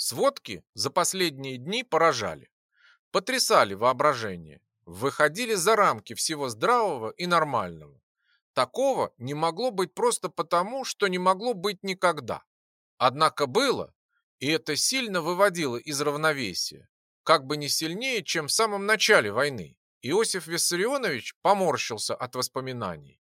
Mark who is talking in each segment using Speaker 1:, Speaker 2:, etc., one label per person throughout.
Speaker 1: Сводки за последние дни поражали. Потрясали воображение. Выходили за рамки всего здравого и нормального. Такого не могло быть просто потому, что не могло быть никогда. Однако было, и это сильно выводило из равновесия, как бы не сильнее, чем в самом начале войны. Иосиф Виссарионович поморщился от воспоминаний.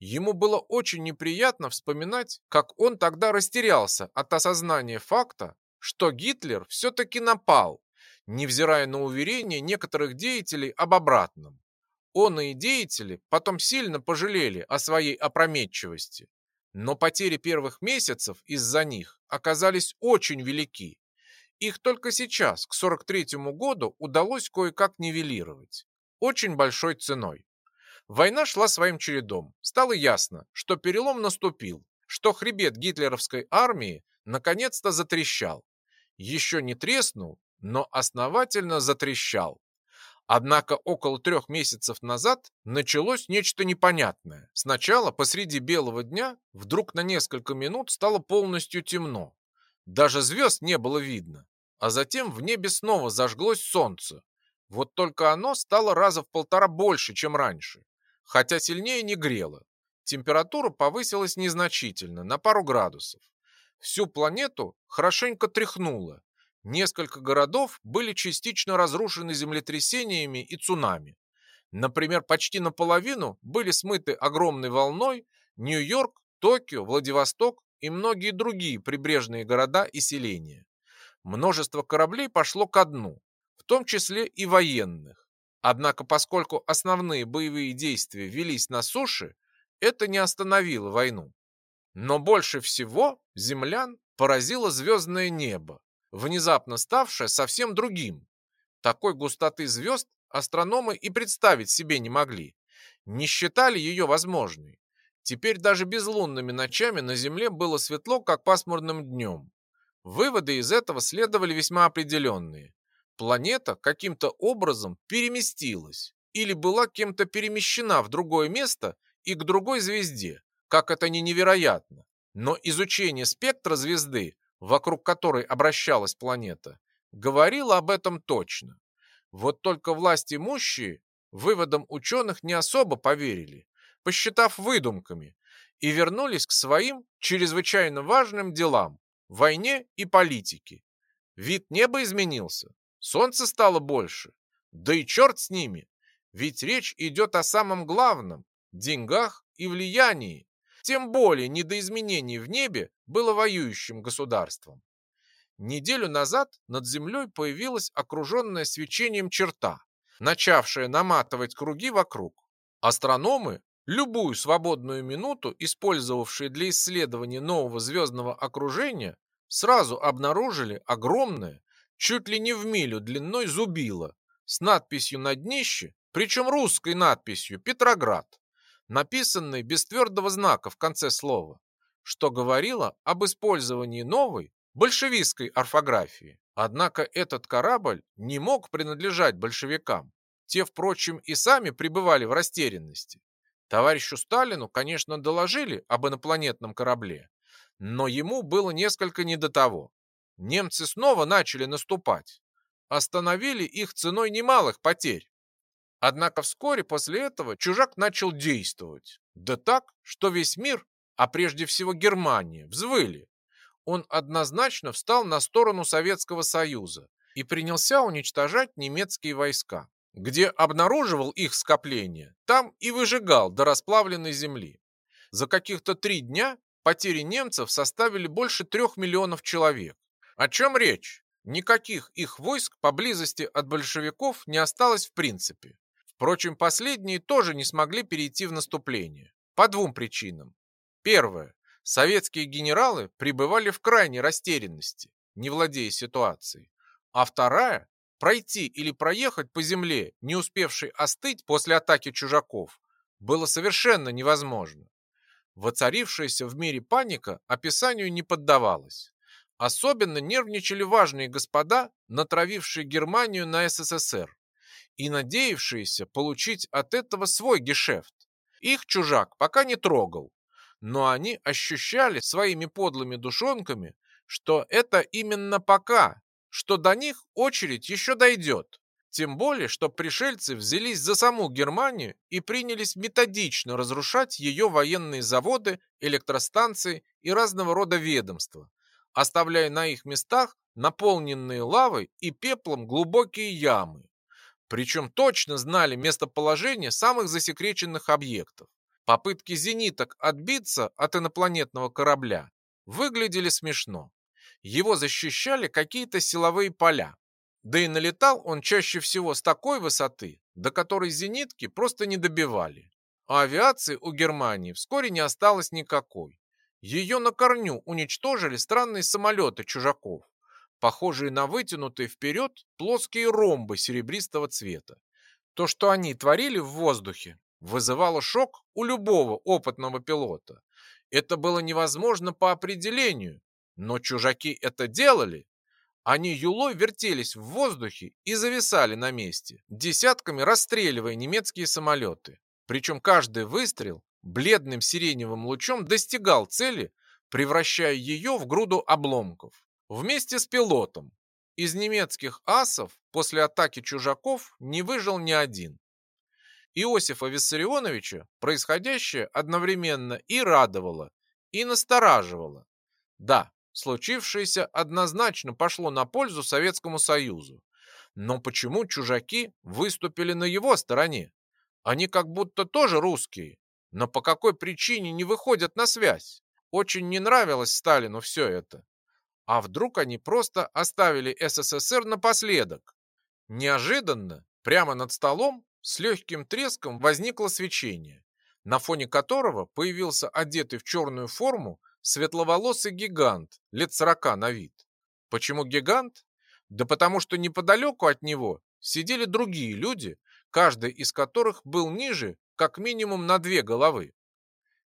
Speaker 1: Ему было очень неприятно вспоминать, как он тогда растерялся от осознания факта, что Гитлер все-таки напал, невзирая на уверения некоторых деятелей об обратном. Он и деятели потом сильно пожалели о своей опрометчивости. Но потери первых месяцев из-за них оказались очень велики. Их только сейчас, к 43 году, удалось кое-как нивелировать. Очень большой ценой. Война шла своим чередом. Стало ясно, что перелом наступил, что хребет гитлеровской армии наконец-то затрещал еще не треснул, но основательно затрещал. Однако около трех месяцев назад началось нечто непонятное. Сначала посреди белого дня вдруг на несколько минут стало полностью темно. Даже звезд не было видно. А затем в небе снова зажглось солнце. Вот только оно стало раза в полтора больше, чем раньше. Хотя сильнее не грело. Температура повысилась незначительно, на пару градусов. Всю планету хорошенько тряхнуло. Несколько городов были частично разрушены землетрясениями и цунами. Например, почти наполовину были смыты огромной волной Нью-Йорк, Токио, Владивосток и многие другие прибрежные города и селения. Множество кораблей пошло ко дну, в том числе и военных. Однако, поскольку основные боевые действия велись на суше, это не остановило войну. Но больше всего землян поразило звездное небо, внезапно ставшее совсем другим. Такой густоты звезд астрономы и представить себе не могли. Не считали ее возможной. Теперь даже безлунными ночами на Земле было светло, как пасмурным днем. Выводы из этого следовали весьма определенные. Планета каким-то образом переместилась или была кем-то перемещена в другое место и к другой звезде как это ни невероятно. Но изучение спектра звезды, вокруг которой обращалась планета, говорило об этом точно. Вот только власть имущие выводам ученых не особо поверили, посчитав выдумками, и вернулись к своим чрезвычайно важным делам – войне и политике. Вид неба изменился, солнце стало больше, да и черт с ними, ведь речь идет о самом главном – деньгах и влиянии, тем более не до изменений в небе было воюющим государством. Неделю назад над землей появилась окруженная свечением черта, начавшая наматывать круги вокруг. Астрономы, любую свободную минуту, использовавшие для исследования нового звездного окружения, сразу обнаружили огромное, чуть ли не в милю длиной зубило, с надписью на днище, причем русской надписью «Петроград» написанной без твердого знака в конце слова, что говорило об использовании новой большевистской орфографии. Однако этот корабль не мог принадлежать большевикам. Те, впрочем, и сами пребывали в растерянности. Товарищу Сталину, конечно, доложили об инопланетном корабле, но ему было несколько не до того. Немцы снова начали наступать. Остановили их ценой немалых потерь. Однако вскоре после этого чужак начал действовать. Да так, что весь мир, а прежде всего Германия, взвыли. Он однозначно встал на сторону Советского Союза и принялся уничтожать немецкие войска. Где обнаруживал их скопление, там и выжигал до расплавленной земли. За каких-то три дня потери немцев составили больше трех миллионов человек. О чем речь? Никаких их войск поблизости от большевиков не осталось в принципе. Впрочем, последние тоже не смогли перейти в наступление. По двум причинам. Первое. Советские генералы пребывали в крайней растерянности, не владея ситуацией. А вторая. Пройти или проехать по земле, не успевшей остыть после атаки чужаков, было совершенно невозможно. Воцарившаяся в мире паника описанию не поддавалась. Особенно нервничали важные господа, натравившие Германию на СССР и надеявшиеся получить от этого свой гешефт. Их чужак пока не трогал, но они ощущали своими подлыми душонками, что это именно пока, что до них очередь еще дойдет. Тем более, что пришельцы взялись за саму Германию и принялись методично разрушать ее военные заводы, электростанции и разного рода ведомства, оставляя на их местах наполненные лавой и пеплом глубокие ямы. Причем точно знали местоположение самых засекреченных объектов. Попытки зениток отбиться от инопланетного корабля выглядели смешно. Его защищали какие-то силовые поля. Да и налетал он чаще всего с такой высоты, до которой зенитки просто не добивали. А авиации у Германии вскоре не осталось никакой. Ее на корню уничтожили странные самолеты чужаков, похожие на вытянутые вперед плоские ромбы серебристого цвета. То, что они творили в воздухе, вызывало шок у любого опытного пилота. Это было невозможно по определению, но чужаки это делали. Они юлой вертелись в воздухе и зависали на месте, десятками расстреливая немецкие самолеты. Причем каждый выстрел бледным сиреневым лучом достигал цели, превращая ее в груду обломков. Вместе с пилотом. Из немецких асов после атаки чужаков не выжил ни один. Иосифа Виссарионовича происходящее одновременно и радовало, и настораживало. Да, случившееся однозначно пошло на пользу Советскому Союзу. Но почему чужаки выступили на его стороне? Они как будто тоже русские, но по какой причине не выходят на связь? Очень не нравилось Сталину все это. А вдруг они просто оставили СССР напоследок? Неожиданно, прямо над столом, с легким треском возникло свечение, на фоне которого появился одетый в черную форму светловолосый гигант, лет сорока на вид. Почему гигант? Да потому что неподалеку от него сидели другие люди, каждый из которых был ниже как минимум на две головы.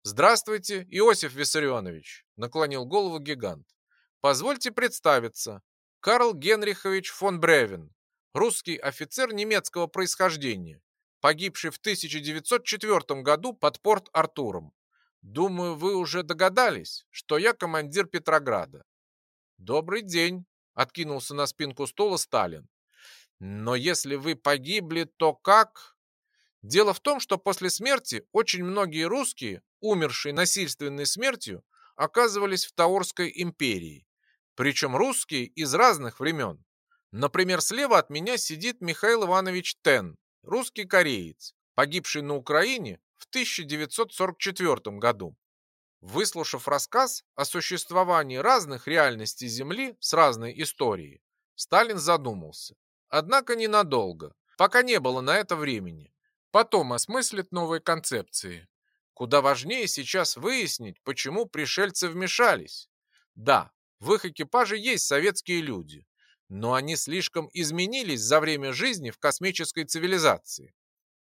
Speaker 1: «Здравствуйте, Иосиф Виссарионович», — наклонил голову гигант. «Позвольте представиться. Карл Генрихович фон Бревен, русский офицер немецкого происхождения, погибший в 1904 году под порт Артуром. Думаю, вы уже догадались, что я командир Петрограда. Добрый день, откинулся на спинку стула Сталин. Но если вы погибли, то как? Дело в том, что после смерти очень многие русские, умершие насильственной смертью, оказывались в Таурской империи. Причем русские из разных времен. Например, слева от меня сидит Михаил Иванович Тен, русский кореец, погибший на Украине в 1944 году. Выслушав рассказ о существовании разных реальностей Земли с разной историей, Сталин задумался. Однако ненадолго, пока не было на это времени. Потом осмыслит новые концепции. Куда важнее сейчас выяснить, почему пришельцы вмешались. Да, в их экипаже есть советские люди, но они слишком изменились за время жизни в космической цивилизации.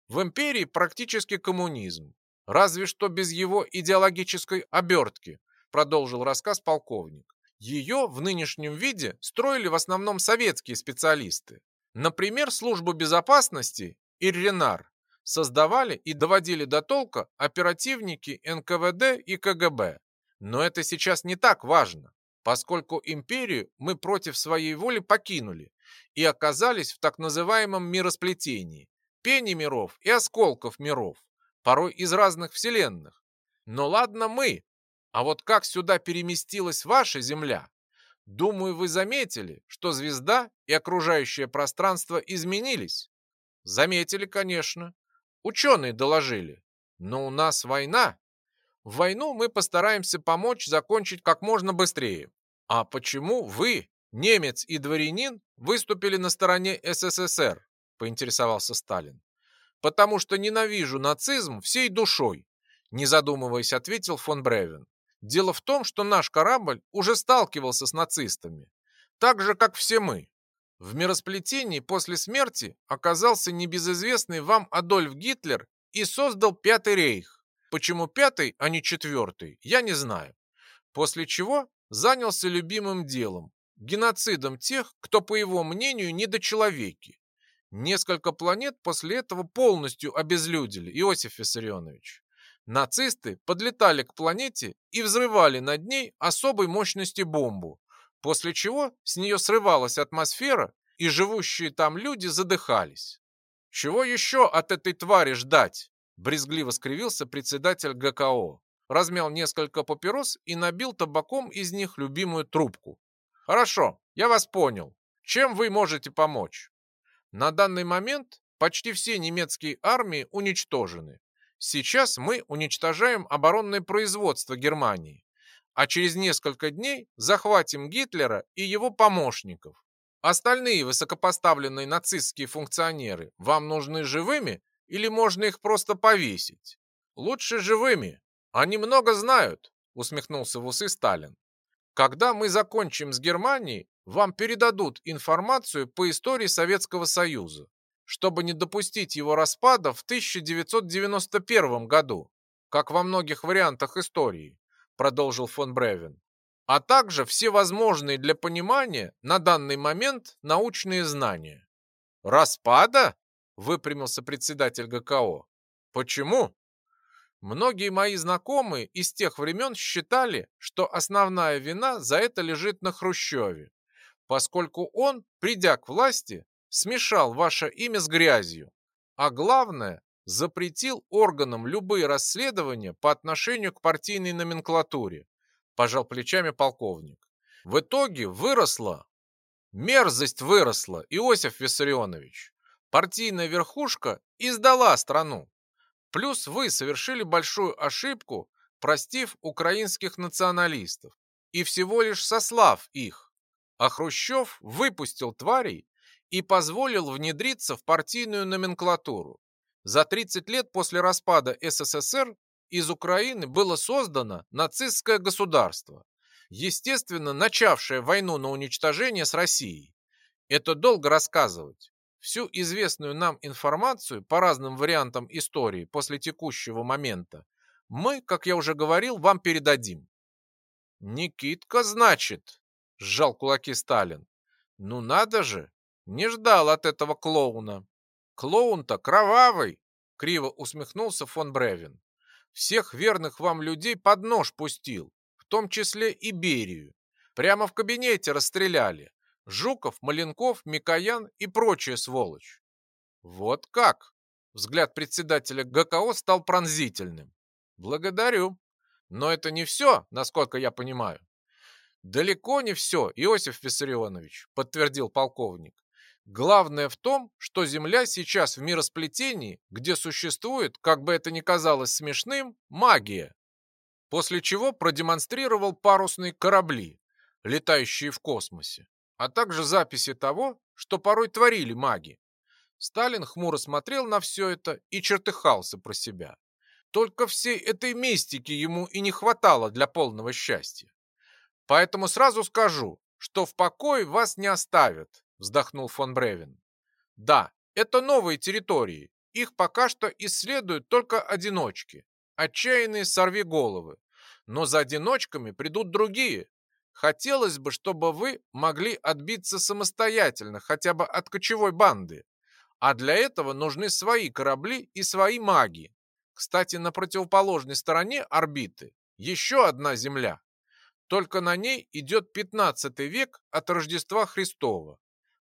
Speaker 1: В империи практически коммунизм, разве что без его идеологической обертки, продолжил рассказ полковник. Ее в нынешнем виде строили в основном советские специалисты. Например, службу безопасности Ирренар создавали и доводили до толка оперативники НКВД и КГБ. Но это сейчас не так важно поскольку империю мы против своей воли покинули и оказались в так называемом миросплетении, пени миров и осколков миров, порой из разных вселенных. Но ладно мы, а вот как сюда переместилась ваша Земля? Думаю, вы заметили, что звезда и окружающее пространство изменились. Заметили, конечно. Ученые доложили. Но у нас война, в войну мы постараемся помочь закончить как можно быстрее. А почему вы, немец и дворянин, выступили на стороне СССР? Поинтересовался Сталин. Потому что ненавижу нацизм всей душой, не задумываясь, ответил фон Бревен. Дело в том, что наш корабль уже сталкивался с нацистами, так же, как все мы. В миросплетении после смерти оказался небезызвестный вам Адольф Гитлер и создал Пятый рейх. Почему пятый, а не четвертый, я не знаю. После чего занялся любимым делом – геноцидом тех, кто, по его мнению, недочеловеки. Несколько планет после этого полностью обезлюдили, Иосиф Виссарионович. Нацисты подлетали к планете и взрывали над ней особой мощности бомбу, после чего с нее срывалась атмосфера, и живущие там люди задыхались. «Чего еще от этой твари ждать?» – брезгливо скривился председатель ГКО. Размял несколько папирос и набил табаком из них любимую трубку. «Хорошо, я вас понял. Чем вы можете помочь?» На данный момент почти все немецкие армии уничтожены. Сейчас мы уничтожаем оборонное производство Германии, а через несколько дней захватим Гитлера и его помощников. Остальные высокопоставленные нацистские функционеры вам нужны живыми или можно их просто повесить? Лучше живыми. Они много знают, усмехнулся в усы Сталин. Когда мы закончим с Германией, вам передадут информацию по истории Советского Союза, чтобы не допустить его распада в 1991 году, как во многих вариантах истории, продолжил фон Бревен а также все возможные для понимания на данный момент научные знания. «Распада?» – выпрямился председатель ГКО. «Почему?» Многие мои знакомые из тех времен считали, что основная вина за это лежит на Хрущеве, поскольку он, придя к власти, смешал ваше имя с грязью, а главное, запретил органам любые расследования по отношению к партийной номенклатуре, пожал плечами полковник. В итоге выросла, мерзость выросла, Иосиф Виссарионович. Партийная верхушка издала страну. Плюс вы совершили большую ошибку, простив украинских националистов и всего лишь сослав их. А Хрущев выпустил тварей и позволил внедриться в партийную номенклатуру. За 30 лет после распада СССР из Украины было создано нацистское государство, естественно, начавшее войну на уничтожение с Россией. Это долго рассказывать. Всю известную нам информацию по разным вариантам истории после текущего момента мы, как я уже говорил, вам передадим. «Никитка, значит?» – сжал кулаки Сталин. «Ну надо же! Не ждал от этого клоуна!» «Клоун-то кровавый!» – криво усмехнулся фон Бревен всех верных вам людей под нож пустил, в том числе и Берию. Прямо в кабинете расстреляли. Жуков, Маленков, Микоян и прочая сволочь. Вот как? Взгляд председателя ГКО стал пронзительным. Благодарю. Но это не все, насколько я понимаю. Далеко не все, Иосиф Виссарионович, подтвердил полковник. Главное в том, что Земля сейчас в миросплетении, где существует, как бы это ни казалось смешным, магия. После чего продемонстрировал парусные корабли, летающие в космосе, а также записи того, что порой творили маги. Сталин хмуро смотрел на все это и чертыхался про себя. Только всей этой мистики ему и не хватало для полного счастья. Поэтому сразу скажу, что в покое вас не оставят, вздохнул фон Бревен. Да, это новые территории. Их пока что исследуют только одиночки, отчаянные сорвиголовы. Но за одиночками придут другие. Хотелось бы, чтобы вы могли отбиться самостоятельно, хотя бы от кочевой банды. А для этого нужны свои корабли и свои маги. Кстати, на противоположной стороне орбиты еще одна Земля. Только на ней идет 15 век от Рождества Христова.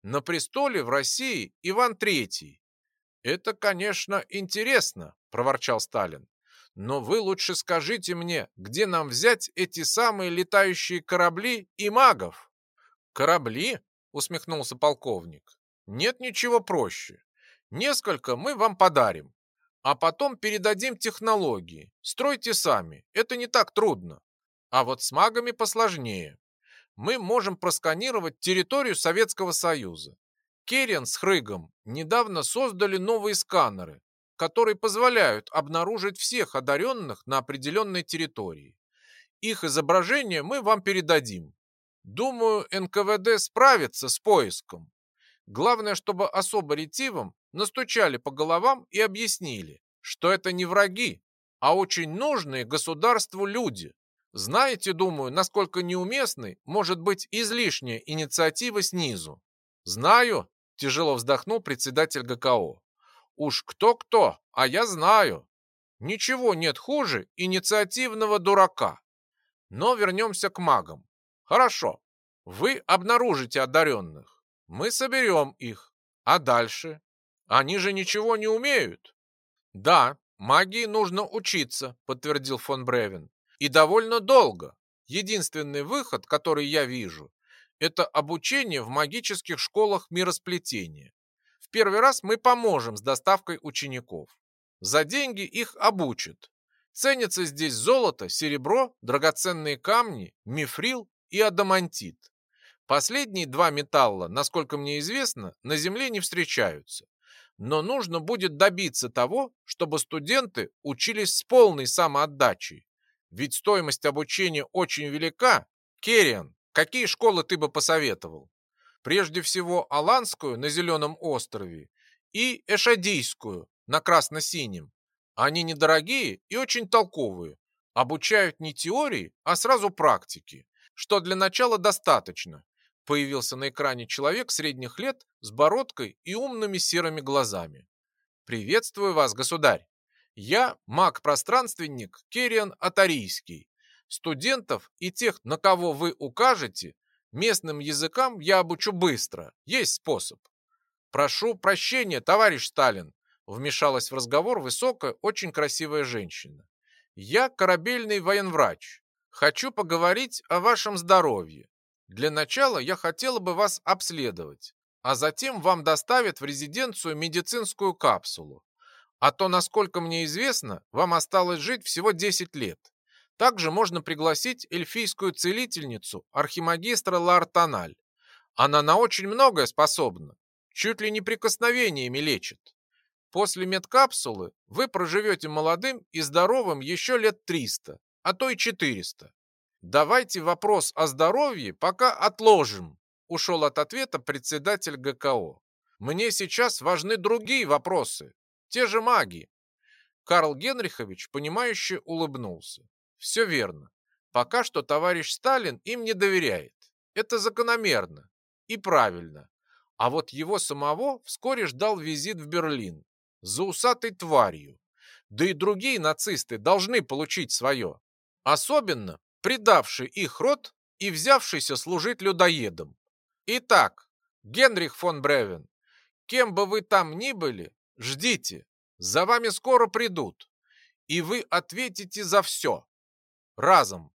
Speaker 1: На престоле в России Иван III. Это, конечно, интересно, проворчал Сталин. Но вы лучше скажите мне, где нам взять эти самые летающие корабли и магов? Корабли? усмехнулся полковник. Нет ничего проще. Несколько мы вам подарим, а потом передадим технологии. Стройте сами, это не так трудно. А вот с магами посложнее мы можем просканировать территорию Советского Союза. Керен с Хрыгом недавно создали новые сканеры, которые позволяют обнаружить всех одаренных на определенной территории. Их изображение мы вам передадим. Думаю, НКВД справится с поиском. Главное, чтобы особо ретивым настучали по головам и объяснили, что это не враги, а очень нужные государству люди. Знаете, думаю, насколько неуместной может быть излишняя инициатива снизу. Знаю, тяжело вздохнул председатель ГКО. Уж кто-кто, а я знаю. Ничего нет хуже инициативного дурака. Но вернемся к магам. Хорошо. Вы обнаружите одаренных. Мы соберем их. А дальше? Они же ничего не умеют. Да, магии нужно учиться, подтвердил фон Бревен. И довольно долго. Единственный выход, который я вижу, это обучение в магических школах миросплетения. В первый раз мы поможем с доставкой учеников. За деньги их обучат. Ценятся здесь золото, серебро, драгоценные камни, мифрил и адамантит. Последние два металла, насколько мне известно, на Земле не встречаются. Но нужно будет добиться того, чтобы студенты учились с полной самоотдачей. Ведь стоимость обучения очень велика. Керриан, какие школы ты бы посоветовал? Прежде всего Аланскую на Зеленом острове и Эшадийскую на Красно-Синем. Они недорогие и очень толковые. Обучают не теории, а сразу практики, что для начала достаточно, Появился на экране человек средних лет с бородкой и умными серыми глазами. «Приветствую вас, государь! Я маг-пространственник Керриан Атарийский. Студентов и тех, на кого вы укажете, местным языкам я обучу быстро. Есть способ». «Прошу прощения, товарищ Сталин», вмешалась в разговор высокая, очень красивая женщина. «Я корабельный военврач. Хочу поговорить о вашем здоровье. Для начала я хотела бы вас обследовать, а затем вам доставят в резиденцию медицинскую капсулу. А то, насколько мне известно, вам осталось жить всего 10 лет. Также можно пригласить эльфийскую целительницу, архимагистра Лартаналь. Она на очень многое способна, чуть ли не прикосновениями лечит. После медкапсулы вы проживете молодым и здоровым еще лет 300, а то и 400. Давайте вопрос о здоровье пока отложим, ушел от ответа председатель ГКО. Мне сейчас важны другие вопросы, те же маги. Карл Генрихович, понимающе улыбнулся. Все верно. Пока что товарищ Сталин им не доверяет. Это закономерно и правильно. А вот его самого вскоре ждал визит в Берлин за усатой тварью. Да и другие нацисты должны получить свое. Особенно предавший их род и взявшийся служить людоедам. Итак, Генрих фон Бревен, кем бы вы там ни были, ждите, за вами скоро придут, и вы ответите за все. Разом.